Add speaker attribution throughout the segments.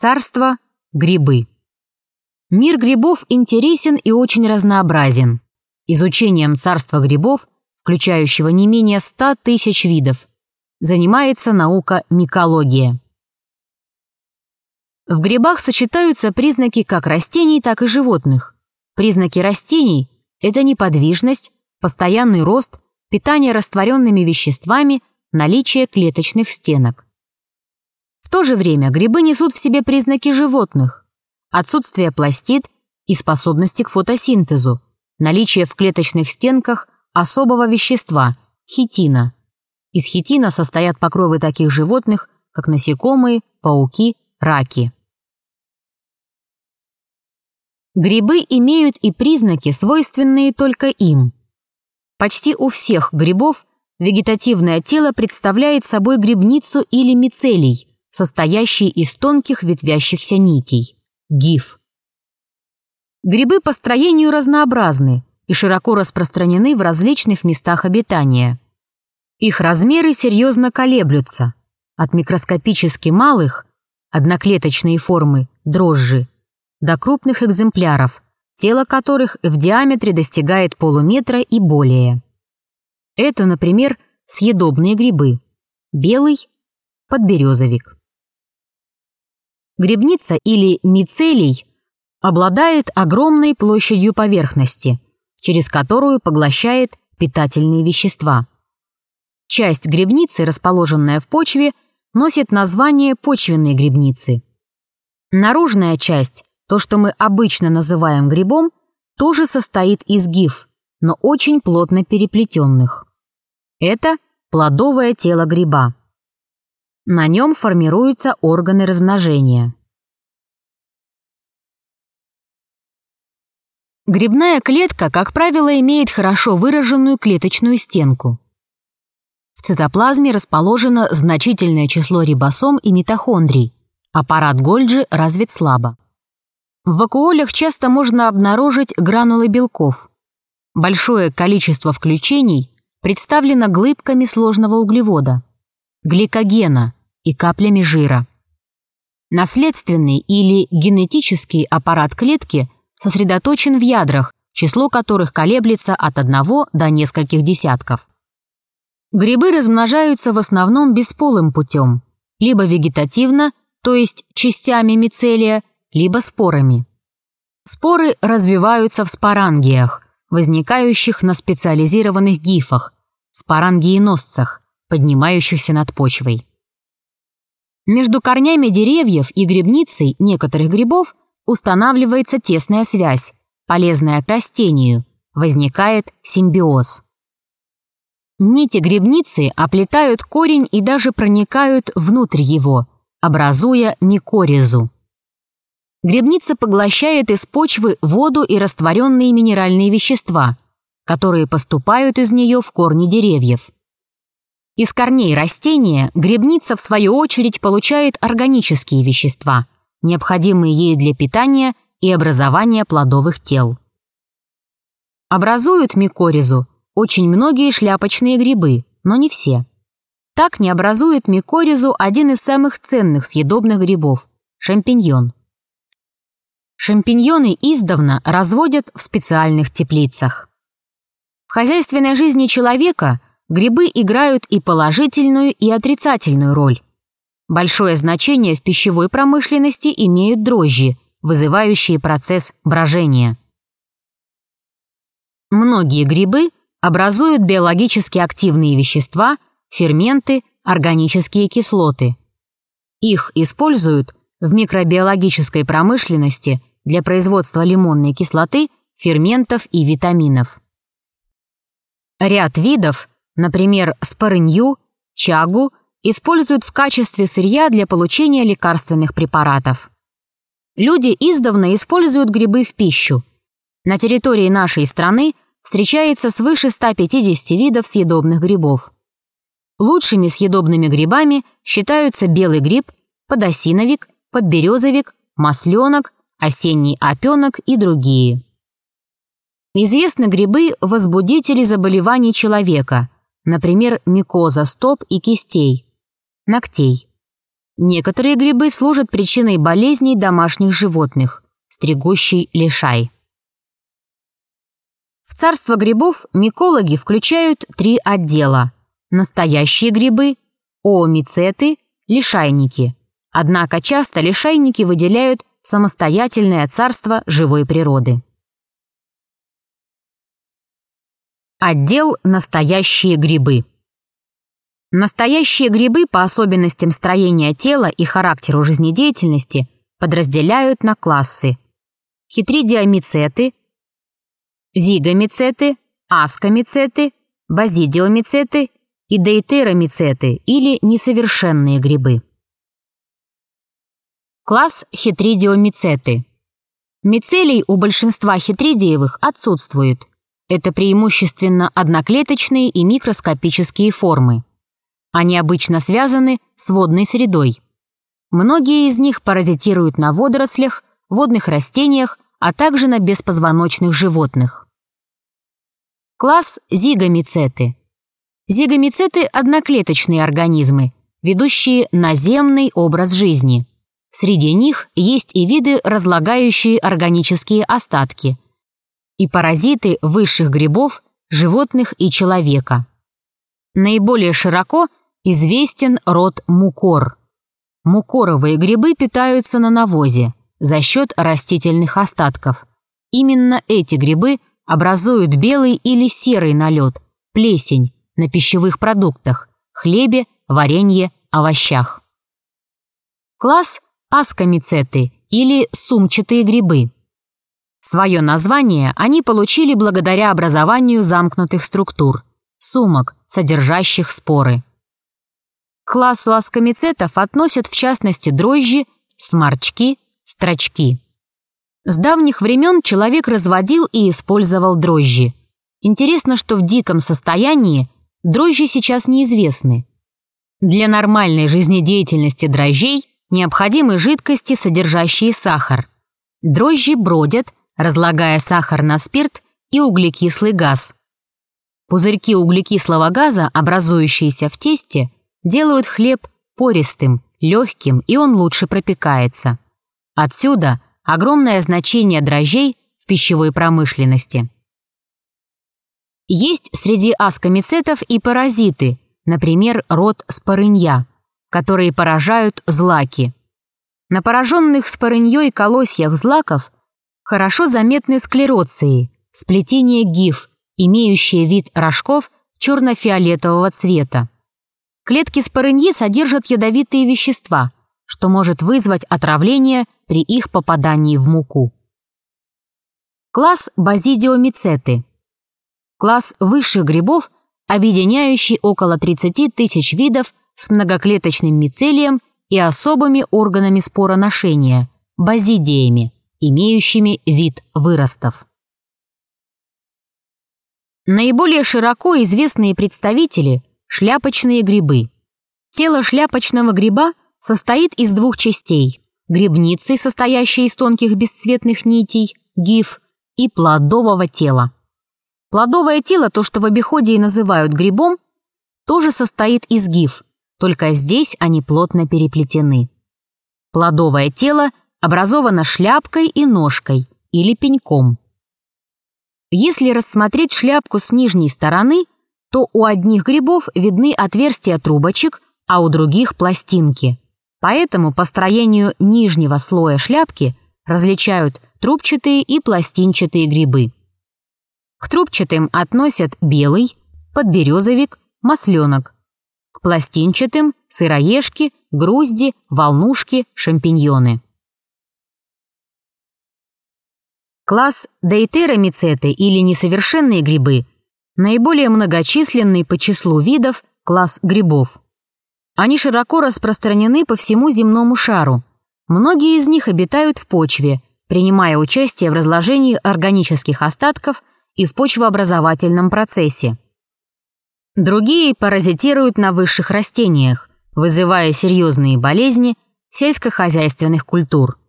Speaker 1: Царство – грибы. Мир грибов интересен и очень разнообразен. Изучением царства грибов, включающего не менее 100 тысяч видов, занимается наука микология. В грибах сочетаются признаки как растений, так и животных. Признаки растений – это неподвижность, постоянный рост, питание растворенными веществами, наличие клеточных стенок. То же время грибы несут в себе признаки животных. Отсутствие пластид и способности к фотосинтезу, наличие в клеточных стенках особого вещества – хитина. Из хитина состоят покровы таких животных, как насекомые, пауки, раки. Грибы имеют и признаки, свойственные только им. Почти у всех грибов вегетативное тело представляет собой грибницу или мицелий, состоящий из тонких ветвящихся нитей – гиф. Грибы по строению разнообразны и широко распространены в различных местах обитания. Их размеры серьезно колеблются от микроскопически малых – одноклеточные формы, дрожжи, до крупных экземпляров, тело которых в диаметре достигает полуметра и более. Это, например, съедобные грибы – белый, подберезовик. Грибница или мицелий обладает огромной площадью поверхности, через которую поглощает питательные вещества. Часть грибницы, расположенная в почве, носит название почвенной грибницы. Наружная часть, то, что мы обычно называем грибом, тоже состоит из гиф, но очень плотно переплетенных. Это плодовое тело гриба. На нем формируются органы размножения. Грибная клетка, как правило, имеет хорошо выраженную клеточную стенку. В цитоплазме расположено значительное число рибосом и митохондрий. Аппарат Гольджи развит слабо. В вакуолях часто можно обнаружить гранулы белков. Большое количество включений представлено глыбками сложного углевода гликогена и каплями жира. Наследственный или генетический аппарат клетки сосредоточен в ядрах, число которых колеблется от одного до нескольких десятков. Грибы размножаются в основном бесполым путем, либо вегетативно, то есть частями мицелия, либо спорами. Споры развиваются в спорангиях, возникающих на специализированных гифах, спорангиеносцах, поднимающихся над почвой. Между корнями деревьев и грибницей некоторых грибов устанавливается тесная связь, полезная к растению, возникает симбиоз. Нити грибницы оплетают корень и даже проникают внутрь его, образуя микоризу. Грибница поглощает из почвы воду и растворенные минеральные вещества, которые поступают из нее в корни деревьев. Из корней растения грибница, в свою очередь, получает органические вещества, необходимые ей для питания и образования плодовых тел. Образуют микоризу очень многие шляпочные грибы, но не все. Так не образует микоризу один из самых ценных съедобных грибов – шампиньон. Шампиньоны издавна разводят в специальных теплицах. В хозяйственной жизни человека – Грибы играют и положительную, и отрицательную роль. Большое значение в пищевой промышленности имеют дрожжи, вызывающие процесс брожения. Многие грибы образуют биологически активные вещества, ферменты, органические кислоты. Их используют в микробиологической промышленности для производства лимонной кислоты, ферментов и витаминов. Ряд видов Например, спорынью, чагу используют в качестве сырья для получения лекарственных препаратов. Люди издавна используют грибы в пищу. На территории нашей страны встречается свыше 150 видов съедобных грибов. Лучшими съедобными грибами считаются белый гриб, подосиновик, подберезовик, масленок, осенний опенок и другие. Известны грибы-возбудители заболеваний человека – например, микоза стоп и кистей, ногтей. Некоторые грибы служат причиной болезней домашних животных, стригущий лишай. В царство грибов микологи включают три отдела – настоящие грибы, оомицеты, лишайники. Однако часто лишайники выделяют самостоятельное царство живой природы. Отдел «Настоящие грибы». Настоящие грибы по особенностям строения тела и характеру жизнедеятельности подразделяют на классы хитридиомицеты, зигомицеты, аскомицеты, базидиомицеты и дейтеромицеты или несовершенные грибы. Класс хитридиомицеты. Мицелий у большинства хитридиевых отсутствует. Это преимущественно одноклеточные и микроскопические формы. Они обычно связаны с водной средой. Многие из них паразитируют на водорослях, водных растениях, а также на беспозвоночных животных. Класс зигомицеты. Зигомицеты – одноклеточные организмы, ведущие наземный образ жизни. Среди них есть и виды, разлагающие органические остатки, и паразиты высших грибов, животных и человека. Наиболее широко известен род мукор. Мукоровые грибы питаются на навозе за счет растительных остатков. Именно эти грибы образуют белый или серый налет, плесень, на пищевых продуктах, хлебе, варенье, овощах. Класс аскомицеты или сумчатые грибы. Свое название они получили благодаря образованию замкнутых структур, сумок, содержащих споры. К классу аскомицетов относят в частности дрожжи, сморчки, строчки. С давних времен человек разводил и использовал дрожжи. Интересно, что в диком состоянии дрожжи сейчас неизвестны. Для нормальной жизнедеятельности дрожжей необходимы жидкости, содержащие сахар. Дрожжи бродят, разлагая сахар на спирт и углекислый газ. Пузырьки углекислого газа, образующиеся в тесте, делают хлеб пористым, легким, и он лучше пропекается. Отсюда огромное значение дрожжей в пищевой промышленности. Есть среди аскомицетов и паразиты, например, род спорынья – которые поражают злаки. На пораженных спорыньей колосьях злаков хорошо заметны склероции, сплетение гиф, имеющие вид рожков черно-фиолетового цвета. Клетки спорыньи содержат ядовитые вещества, что может вызвать отравление при их попадании в муку. Класс базидиомицеты. Класс высших грибов, объединяющий около 30 тысяч видов с многоклеточным мицелием и особыми органами спороношения – базидиями, имеющими вид выростов. Наиболее широко известные представители – шляпочные грибы. Тело шляпочного гриба состоит из двух частей – грибницы, состоящей из тонких бесцветных нитей, гиф, и плодового тела. Плодовое тело, то, что в обиходе и называют грибом, тоже состоит из гиф, только здесь они плотно переплетены. Плодовое тело образовано шляпкой и ножкой или пеньком. Если рассмотреть шляпку с нижней стороны, то у одних грибов видны отверстия трубочек, а у других пластинки. Поэтому по строению нижнего слоя шляпки различают трубчатые и пластинчатые грибы. К трубчатым относят белый, подберезовик, масленок, к пластинчатым – сыроежки, грузди, волнушки, шампиньоны. Класс дейтеромицеты или несовершенные грибы – наиболее многочисленный по числу видов класс грибов. Они широко распространены по всему земному шару. Многие из них обитают в почве, принимая участие в разложении органических остатков и в почвообразовательном процессе. Другие паразитируют на высших растениях, вызывая серьезные болезни сельскохозяйственных культур.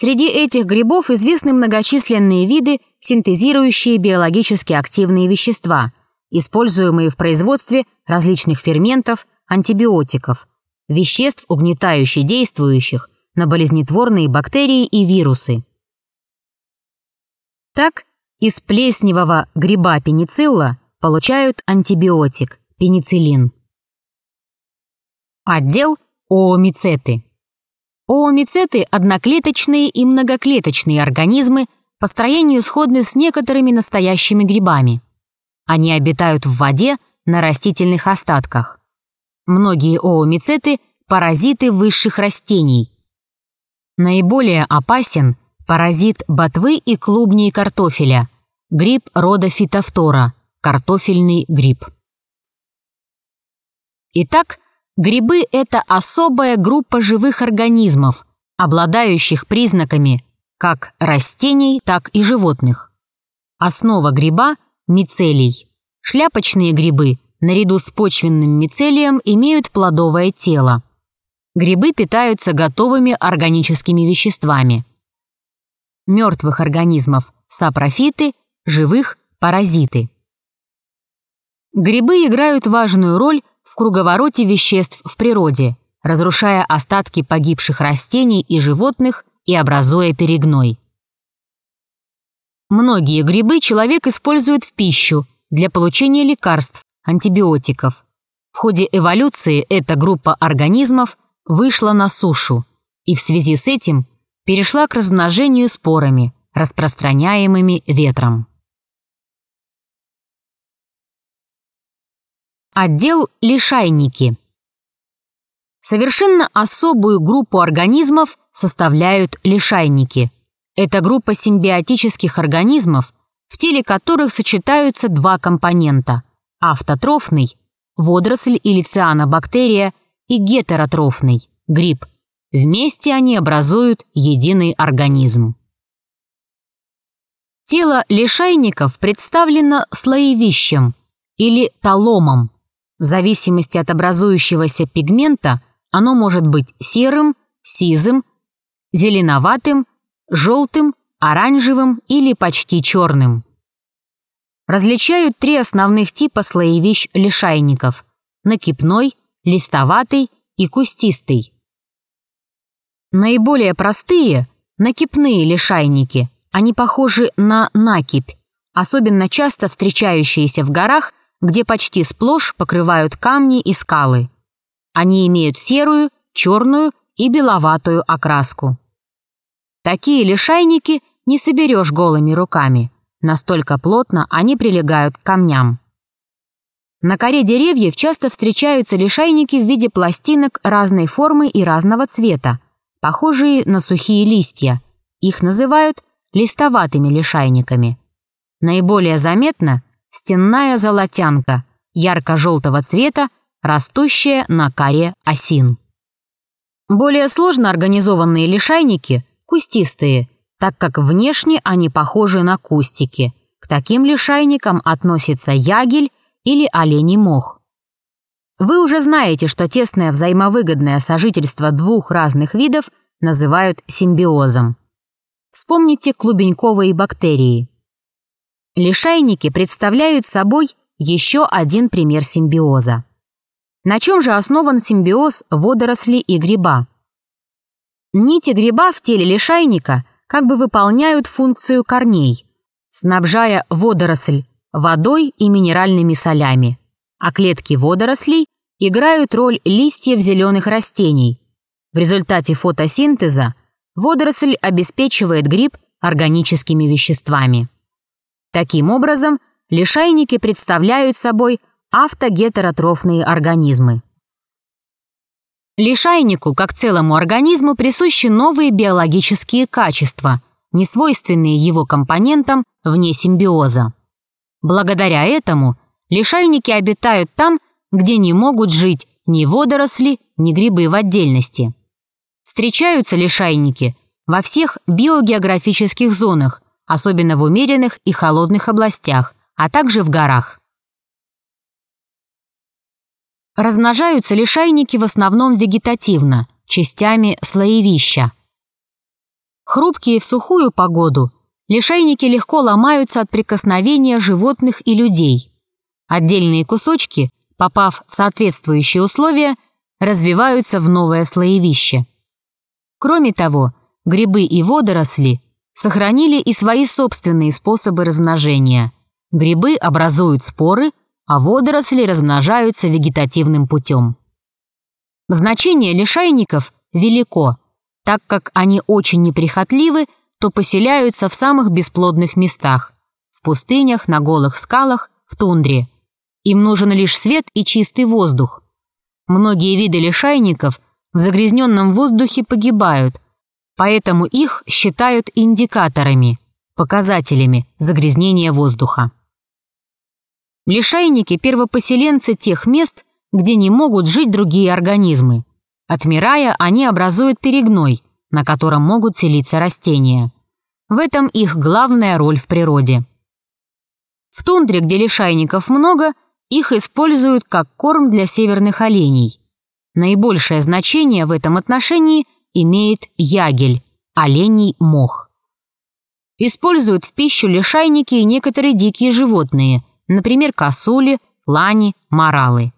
Speaker 1: Среди этих грибов известны многочисленные виды, синтезирующие биологически активные вещества, используемые в производстве различных ферментов, антибиотиков. веществ, угнетающе действующих на болезнетворные бактерии и вирусы. Так, из плесневого гриба пеницилла получают антибиотик – пенициллин. Отдел оомицеты. Оомицеты – одноклеточные и многоклеточные организмы, по строению сходны с некоторыми настоящими грибами. Они обитают в воде на растительных остатках. Многие оомицеты – паразиты высших растений. Наиболее опасен паразит ботвы и клубней картофеля, гриб рода фитофтора, картофельный гриб. Итак, грибы – это особая группа живых организмов, обладающих признаками как растений, так и животных. Основа гриба – мицелий. Шляпочные грибы, наряду с почвенным мицелием, имеют плодовое тело. Грибы питаются готовыми органическими веществами. Мертвых организмов – сапрофиты, живых – паразиты. Грибы играют важную роль в круговороте веществ в природе, разрушая остатки погибших растений и животных и образуя перегной. Многие грибы человек использует в пищу для получения лекарств, антибиотиков. В ходе эволюции эта группа организмов вышла на сушу и в связи с этим перешла к размножению спорами, распространяемыми ветром. Отдел лишайники. Совершенно особую группу организмов составляют лишайники. Это группа симбиотических организмов, в теле которых сочетаются два компонента – автотрофный – водоросль или цианобактерия и гетеротрофный – гриб. Вместе они образуют единый организм. Тело лишайников представлено слоевищем или таломом. В зависимости от образующегося пигмента оно может быть серым, сизым, зеленоватым, желтым, оранжевым или почти черным. Различают три основных типа слоевищ лишайников – накипной, листоватый и кустистый. Наиболее простые – накипные лишайники. Они похожи на накипь, особенно часто встречающиеся в горах где почти сплошь покрывают камни и скалы. Они имеют серую, черную и беловатую окраску. Такие лишайники не соберешь голыми руками, настолько плотно они прилегают к камням. На коре деревьев часто встречаются лишайники в виде пластинок разной формы и разного цвета, похожие на сухие листья. Их называют листоватыми лишайниками. Наиболее заметно стенная золотянка ярко-желтого цвета, растущая на коре осин. Более сложно организованные лишайники – кустистые, так как внешне они похожи на кустики. К таким лишайникам относится ягель или оленей мох. Вы уже знаете, что тесное взаимовыгодное сожительство двух разных видов называют симбиозом. Вспомните клубеньковые бактерии. Лишайники представляют собой еще один пример симбиоза. На чем же основан симбиоз водорослей и гриба? Нити гриба в теле лишайника как бы выполняют функцию корней, снабжая водоросль водой и минеральными солями, а клетки водорослей играют роль листьев зеленых растений. В результате фотосинтеза водоросль обеспечивает гриб органическими веществами. Таким образом, лишайники представляют собой автогетеротрофные организмы. Лишайнику, как целому организму, присущи новые биологические качества, несвойственные его компонентам вне симбиоза. Благодаря этому лишайники обитают там, где не могут жить ни водоросли, ни грибы в отдельности. Встречаются лишайники во всех биогеографических зонах, особенно в умеренных и холодных областях, а также в горах. Размножаются лишайники в основном вегетативно, частями слоевища. Хрупкие в сухую погоду, лишайники легко ломаются от прикосновения животных и людей. Отдельные кусочки, попав в соответствующие условия, развиваются в новое слоевище. Кроме того, грибы и водоросли сохранили и свои собственные способы размножения. Грибы образуют споры, а водоросли размножаются вегетативным путем. Значение лишайников велико, так как они очень неприхотливы, то поселяются в самых бесплодных местах – в пустынях, на голых скалах, в тундре. Им нужен лишь свет и чистый воздух. Многие виды лишайников в загрязненном воздухе погибают, поэтому их считают индикаторами, показателями загрязнения воздуха. Лишайники – первопоселенцы тех мест, где не могут жить другие организмы. Отмирая, они образуют перегной, на котором могут селиться растения. В этом их главная роль в природе. В тундре, где лишайников много – их используют как корм для северных оленей. Наибольшее значение в этом отношении имеет ягель – оленей мох. Используют в пищу лишайники и некоторые дикие животные, например, косули, лани, моралы.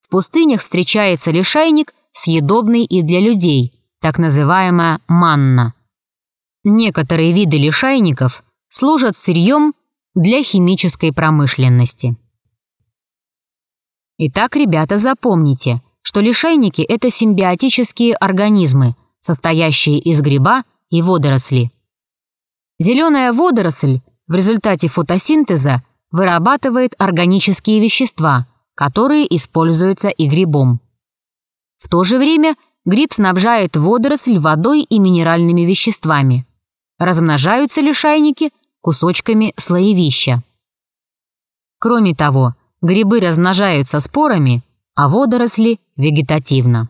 Speaker 1: В пустынях встречается лишайник, съедобный и для людей, так называемая манна. Некоторые виды лишайников служат сырьем для химической промышленности. Итак, ребята, запомните, что лишайники — это симбиотические организмы, состоящие из гриба и водоросли. Зеленая водоросль в результате фотосинтеза вырабатывает органические вещества, которые используются и грибом. В то же время гриб снабжает водоросль водой и минеральными веществами. Размножаются лишайники кусочками слоевища. Кроме того, Грибы размножаются спорами, а водоросли – вегетативно.